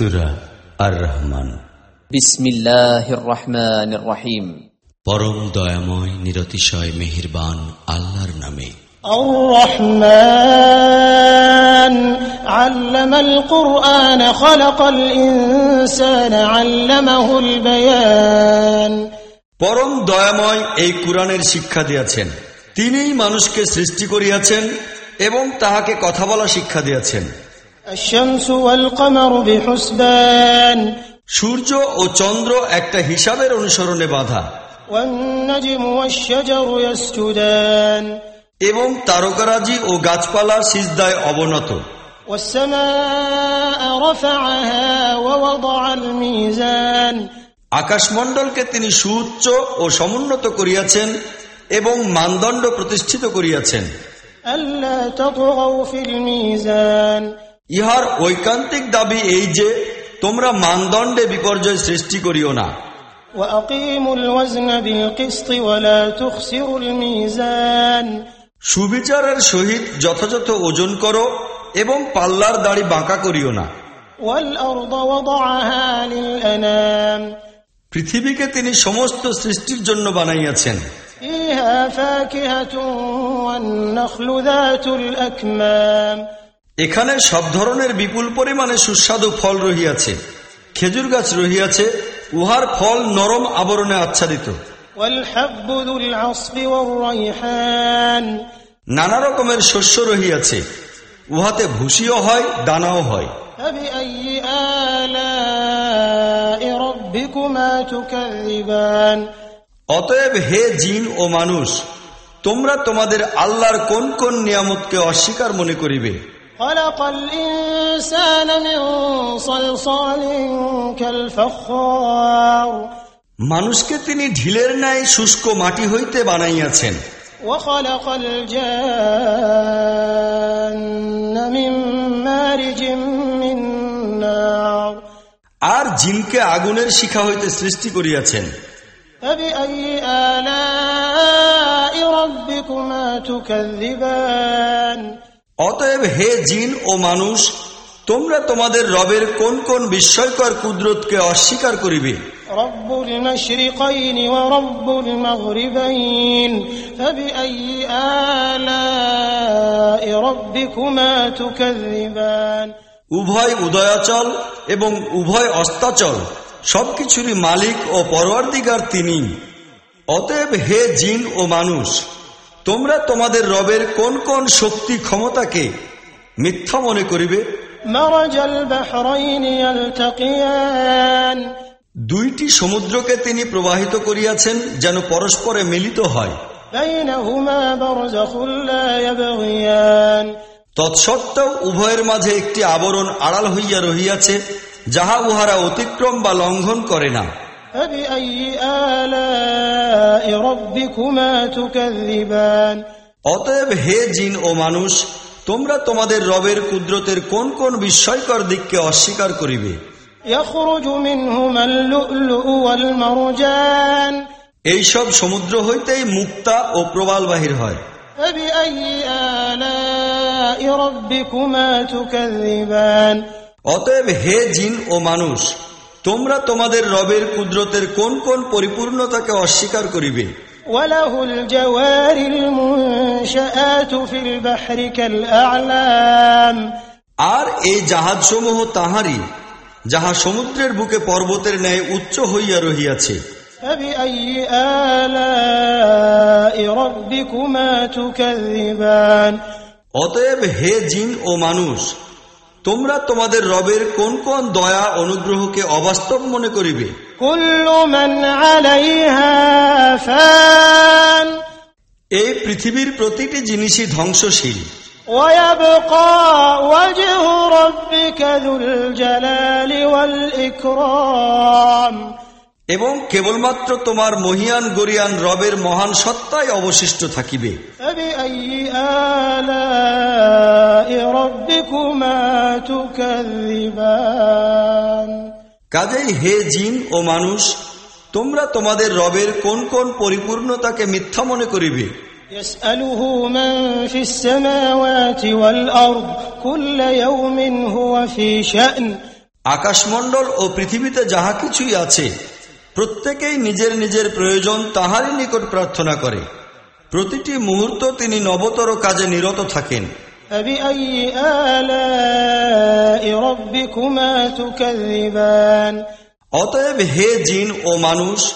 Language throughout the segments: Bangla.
সুরা আর রহমান বিসমিল্লাহির রহমানির রহিম পরম দয়াময় নিরতিশয় মেহেরবান আল্লাহর নামে الرحمن علم القرآن خلق الإنسان علمه البيان পরম দয়াময় এই কুরআনের শিক্ষা দিয়াছেন তিনিই মানুষকে সৃষ্টি করিয়াছেন এবং তাহাকে কথা বলা শিক্ষা দিয়াছেন الشمس والقمر بحسبان সূর্য ও চন্দ্র একটা হিসাবের অনুসরণে বাধা। এবং তারকারাজি ও গাছপালা সিজদায় অবনত। আকাশমণ্ডলকে তিনি সুচ্চ ও সমুন্নত করিয়াছেন এবং মানদণ্ড প্রতিষ্ঠিত করিয়াছেন। আল্লাহ ইহার ঐকান্তিক দাবি এই যে তোমরা মানদণ্ডে বিপর্যয় সৃষ্টি করিও না। সুবিচারের সহিত যথাযথ ওজন করো এবং পাল্লার দাড়ি বাঁকা করিও না। পৃথিবীকে তিনি সমস্ত সৃষ্টির জন্য বানাইয়াছেন। এখানে সব ধরনের বিপুল পরিমাণে সুস্বাদু ফল রহিয়াছে। খেজুর গাছ রহিয়াছে উহার ফল নরম আবরণে আচ্ছাদিত। নানা রকমের শস্য রহিয়াছে। উহাতে ভুসিও হয় দানাও হয়। অতএব হে জিন ও মানুষ তোমরা তোমাদের আল্লাহর কোন কোন নিয়ামতকে অস্বীকার মনে করিবে? خلق الإنسان من صلصال كالفخار মানুষকে তিনি ঢিলের ন্যায় শুষ্ক মাটি হইতে বানাইয়াছেন وخلق الجان من مارج من نار আর জিনকে আগুনের শিখা হইতে সৃষ্টি করিয়াছেন فبأي آلاء ربكما تكذبان অতএব হে জিন ও মানুষ তোমরা তোমাদের রবের কোন কোন বিস্ময়কর কুদরতকে অস্বীকার করিবে? উভয় উদয়াচল এবং উভয় অস্তাচল সবকিছুরই মালিক ও পরওয়ার্দিগার তিনি। অতএব হে জিন ও মানুষ তোমরা তোমাদের রবের কোন কোন শক্তি ক্ষমতাকে মিথ্যা মনে করিবে? দুইটি সমুদ্রকে তিনি প্রবাহিত করিয়াছেন যেন পরস্পরে মিলিত হয়। তৎসত্ত্বেও উভয়ের মাঝে একটি আবরণ আড়াল হইয়া রহিয়াছে যাহা উহারা অতিক্রম বা লঙ্ঘন করে না। অতএব হে জিন ও মানুষ তোমরা তোমাদের রবের কুদরতের কোন কোন বিস্ময়কর দিককে অস্বীকার করিবে? এইসব সমুদ্র হইতেই মুক্তা ও প্রবাল বাহির হয়। অতএব হে জিন ও মানুষ তোমরা তোমাদের রবের কুদরতের কোন কোন পরিপূর্ণতাকে অস্বীকার করিবে وله الجوار المنشآت في البحر كالأعلام আর এই জাহাজসমূহ তাহারই যাহা সমুদ্রের বুকে পর্বতের ন্যায় উচ্চ হইয়া রহিয়াছে فبأي آلاء ربكما تكذبان অতএব হে জিন ও মানুষ তোমরা তোমাদের রবের কোন কোন দয়া অনুগ্রহকে অবাস্তব মনে করিবে? এই পৃথিবীর প্রতিটি জিনিসই ধ্বংসশীল। ওয়া এবং কেবলমাত্র তোমার মহিয়ান গরিয়ান রবের মহান সত্তাই অবশিষ্ট থাকিবে فبأي آلاء ربكما تكذبان কাজেই হে জিন ও মানুষ তোমরা তোমাদের রবের কোন কোন পরিপূর্ণতাকে মিথ্যা মনে করিবে يسأله من في السماوات والأرض كل يوم هو في شأن আকাশমণ্ডল ও পৃথিবীতে যাহা কিছুই আছে প্রত্যেকেই নিজের নিজের প্রয়োজন তাহারই নিকট প্রার্থনা করে। প্রতিটি মুহূর্ত তিনি নবতর কাজে নিরত থাকেন। অতএব হে জিন ও মানুষ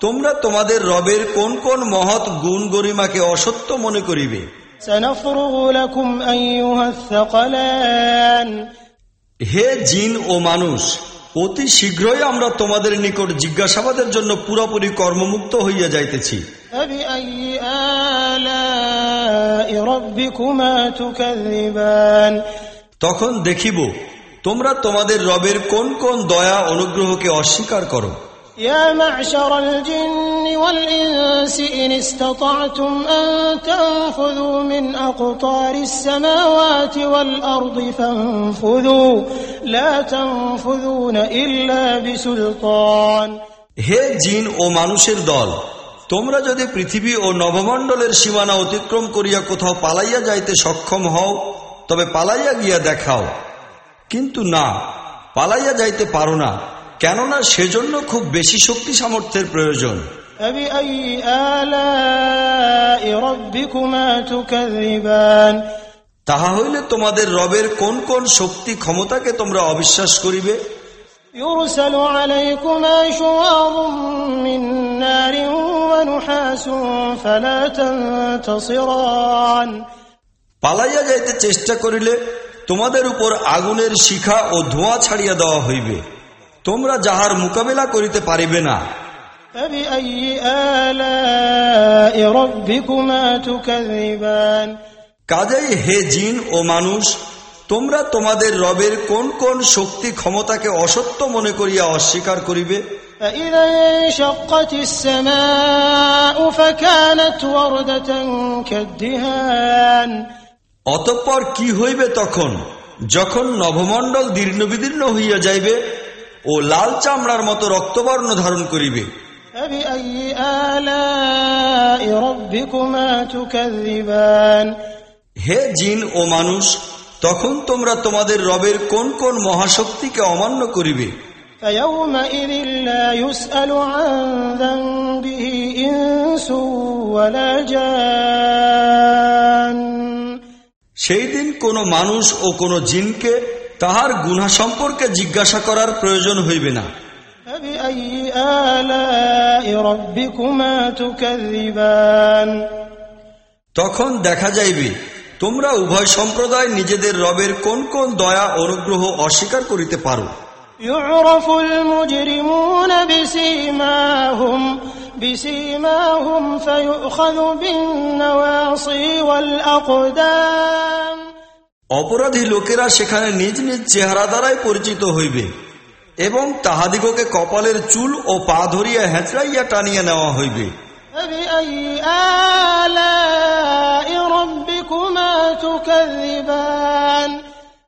তোমরা তোমাদের রবের কোন কোন মহৎ গুণ গরিমাকে অসত্য মনে করিবে? হে জিন ও মানুষ অতি শীঘ্রই আমরা তোমাদের নিকট জিজ্ঞাসাবাদের জন্য পুরোপুরি কর্মমুক্ত হইয়া যাইতেছি। তখন দেখিব তোমরা তোমাদের রবের কোন কোন দয়া অনুগ্রহকে অস্বীকার করো। يا معشر الجن والإنس إن استطعتم أن تنفذوا من أقطار السماوات والأرض فانفذوا لا تنفذون إلا بسلطان হে জিন ও মানুষের দল তোমরা যদি পৃথিবী ও নবমণ্ডলের সীমানা অতিক্রম করিয়া কোথাও পালাইয়া যাইতে সক্ষম হও তবে পালাইয়া গিয়া দেখাও কিন্তু না পালাইয়া যাইতে পারো না কেননা সেজন্য খুব বেশি শক্তি সামর্থ্যের প্রয়োজন فبأي آلاء ربكما تكذبان তাহা হইলে তোমাদের রবের কোন কোন শক্তি ক্ষমতাকে তোমরা অবিশ্বাস করিবে يرسل عليكما شواظ من نار ونحاس فلا تنتصران পালাইয়া যাইতে চেষ্টা করিলে তোমাদের উপর আগুনের শিখা ও ধোঁয়া ছাড়িয়া দেওয়া হইবে তোমরা যাহার মোকাবেলা করিতে পারিবে না فبأي آلاء ربكما تكذبان কাজেই হে জিন ও মানুষ তোমরা তোমাদের রবের কোন কোন শক্তি ক্ষমতাকে অসত্য মনে করিয়া অস্বীকার করিবে فإذا انشقت السماء فكانت وردة كالدهان অতঃপর কি হইবে তখন যখন নভমণ্ডল দীর্ণ বিদীর্ণ হইয়া যাইবে ও লাল চামড়ার মতো রক্তবর্ণ ধারণ করিবে। হে জিন ও মানুষ তখন তোমরা তোমাদের রবের কোন কোন মহাশক্তিকে অমান্য করিবে? সেই দিন কোনো মানুষ ও কোনো জিনকে তাহার গুণা সম্পর্কে জিজ্ঞাসা করার প্রয়োজন হইবে না فبأي آلاء ربكما تكذبان তখন দেখা যাইবে তোমরা উভয় সম্প্রদায় নিজেদের রবের কোন কোন দয়া অনুগ্রহ অস্বীকার করিতে পারো يعرف المجرمون بسيماهم بسيماهم فيؤخذ بالنواصي والأقدام অপরাধী লোকেরা সেখানে নিজ নিজ চেহারা দ্বারাই পরিচিত হইবে এবং তাহাদিগকে কপালের চুল ও পা ধরিয়া হেঁচড়াইয়া টানিয়া নেওয়া হইবে।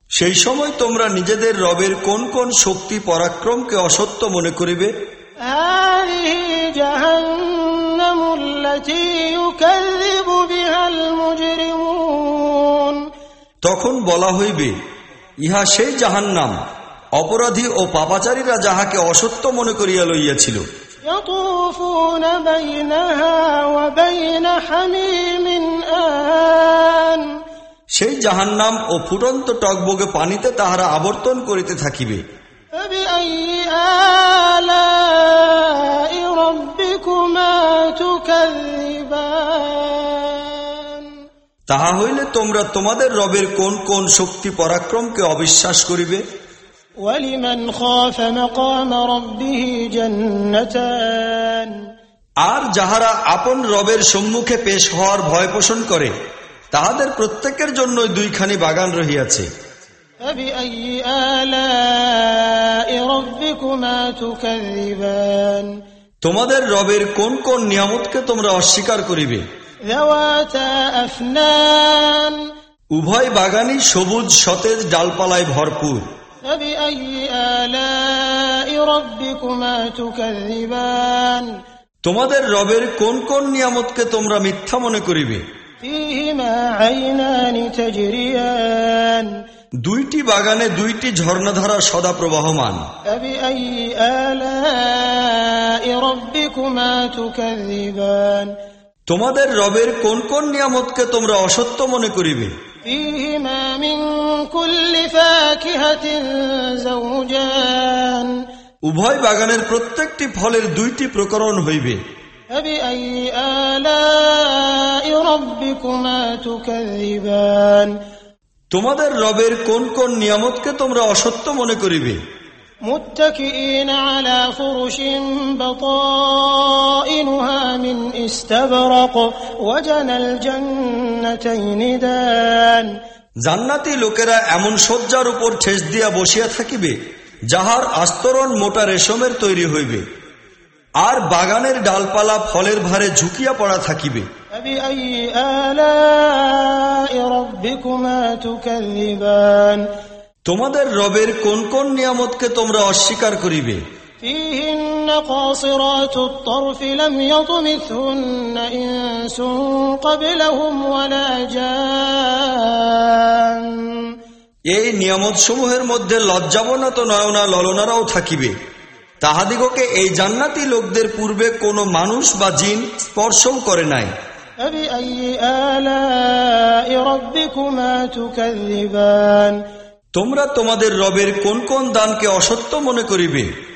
সেই সময় তোমরা নিজেদের রবের কোন কোন শক্তি পরাক্রমকে অসত্য মনে করিবে? জাহান্নামুল্লাতী তখন বলা হইবে ইহা সেই জাহান্নাম অপরাধী ও পাপাচারীরা যাহাকে অসত্য মনে করিয়া লইয়াছিল। সেই জাহান্নাম ও ফুটন্ত টকবগে পানিতে তাহারা আবর্তন করিতে থাকিবে। তাহা হইলে তোমরা তোমাদের রবের কোন কোন শক্তি পরাক্রমকে অবিশ্বাস করিবে? আর যাহারা আপন রবের সম্মুখে পেশ হওয়ার ভয় পোষণ করে তাহাদের প্রত্যেকের জন্য দুইখানি বাগান রহিয়াছে। তোমাদের রবের কোন কোন নিয়ামতকে তোমরা অস্বীকার করিবে? উভয় বাগানই সবুজ সতেজ ডালপালায় ভরপুর। তোমাদের রবের কোন কোন নিয়ামতকে তোমরা মিথ্যা মনে করিবে? দুইটি বাগানে দুইটি ঝর্ণাধারা সদা প্রবাহমান। আলা তোমাদের রবের কোন কোন নিয়ামতকে তোমরা অসত্য মনে করিবে? উভয় বাগানের প্রত্যেকটি ফলের দুইটি প্রকরণ হইবে। তোমাদের রবের কোন কোন নিয়ামতকে তোমরা অসত্য মনে করিবে? متكئين على فرش بطائنها من استبرق وجنى الجنتين دان জান্নাতি লোকেরা এমন শয্যার উপর ঠেস দিয়া বসিয়া থাকিবে যাহার আস্তরণ মোটা রেশমের তৈরি হইবে আর বাগানের ডালপালা ফলের ভারে ঝুঁকিয়া পড়া থাকিবে فبأي آلاء ربكما تكذبان তোমাদের রবের কোন কোন নিয়ামতকে তোমরা অস্বীকার করিবে فيهن قاصرات الطرف لم يطمثهن إنس قبلهم ولا جان এই নিয়ামত সমূহের মধ্যে লজ্জাবনত নয়না ললনারাও থাকিবে তাহাদিগকে এই জান্নাতি লোকদের পূর্বে কোনো মানুষ বা জিন স্পর্শও করে নাই فبأي آلاء ربكما تكذبان তোমরা তোমাদের রবের কোন কোন দানকে অসত্য মনে করিবে?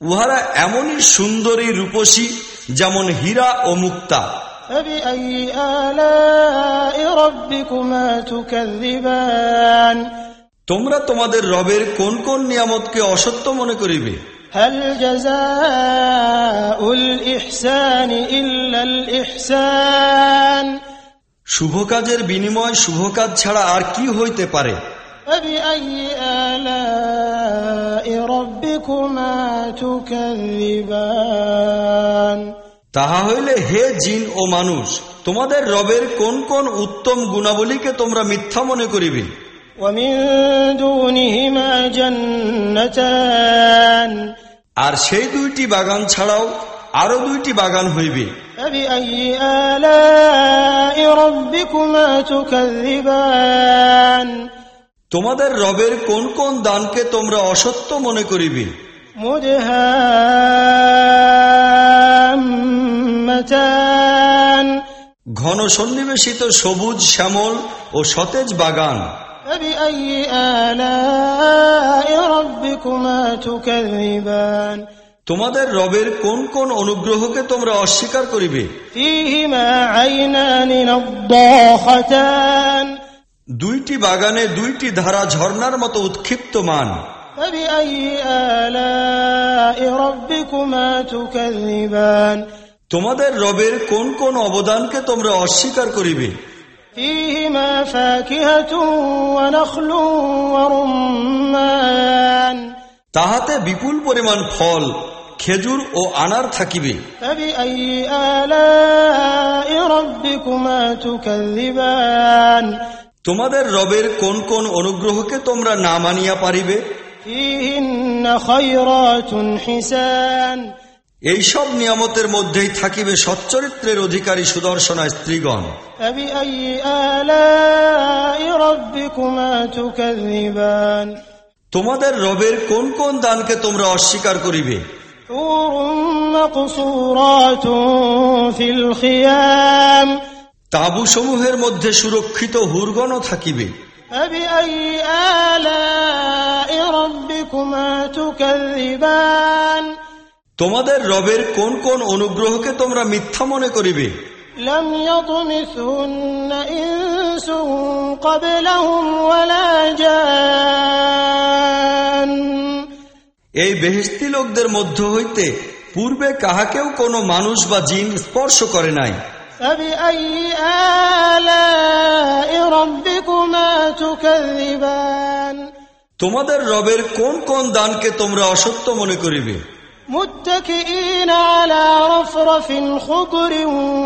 উহারা এমনই সুন্দরী রূপসী যেমন হীরা ও মুক্তা। তোমরা তোমাদের রবের কোন কোন নিয়ামতকে অসত্য মনে করিবে? هل جزاء الإحسان إلا الإحسان শুভ কাজের বিনিময় শুভ কাজ ছাড়া আর কি হইতে পারে فبأي آلاء ربكما تكذبان তাহা হইলে হে জিন ও মানুষ তোমাদের রবের কোন কোন উত্তম গুণাবলীকে তোমরা মিথ্যা মনে করিবে ومن دونهما جنتان আর সেই দুইটি বাগান ছাড়াও আরো দুইটি বাগান হইবে فبأي آلاء ربكما تكذبان তোমাদের রবের কোন কোন দানকে তোমরা অসত্য মনে করিবে مدهامتان ঘন সন্নিবেশিত সবুজ শ্যামল ও সতেজ বাগান فبأي آلاء ربكما تكذبان তোমাদের রবের কোন কোন অনুগ্রহকে তোমরা অস্বীকার করিবে فيهما عينان نضاختان দুইটি বাগানে দুইটি ধারা ঝর্ণার মতো উৎক্ষিপ্ত মান فبأي آلاء ربكما تكذبان তোমাদের রবের কোন কোন অবদানকে তোমরা অস্বীকার করিবে فيهما فاكهة ونخل ورمان তাহাতে বিপুল পরিমাণ ফল খেজুর ও আনার থাকিবে فبأي آلاء ربكما تكذبان তোমাদের রবের কোন কোন অনুগ্রহকে তোমরা না মানিয়া পারিবে এই সব নিয়ামতের মধ্যেই থাকিবে সচ্চরিত্রের অধিকারী সুদর্শনা স্ত্রীগণ। তোমাদের রবের কোন কোন দানকে তোমরা অস্বীকার করিবে? তাবু সমূহের মধ্যে সুরক্ষিত হুরগণ থাকিবে। আলায় তোমাদের রবের কোন কোন অনুগ্রহকে তোমরা মিথ্যা মনে করিবে? এই বেহেস্তি লোকদের মধ্য হইতে পূর্বে কাহাকেও কোন মানুষ বা জিন স্পর্শ করে নাই। তোমাদের রবের কোন কোন দানকে তোমরা অসত্য মনে করিবে? متكئين على رفرف خضر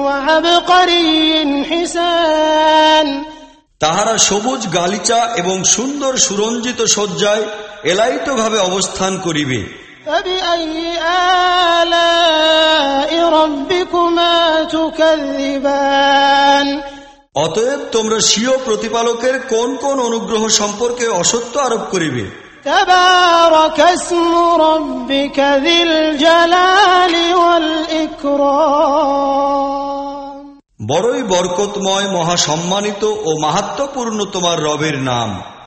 وعبقري حسان তাহারা সবুজ গালিচা এবং সুন্দর সুরঞ্জিত সজ্জায় এলাইতভাবে অবস্থান করিবে فبأي آلاء ربكما تكذبان অতএব তোমরা স্বীয় প্রতিপালকের কোন কোন অনুগ্রহ সম্পর্কে অসত্য আরোপ করিবে تبارك اسم ربك ذي الجلال والإكرام বড়ই বরকতময় মহাসম্মানিত ও মাহাত্মপূর্ণ তোমার রবের নাম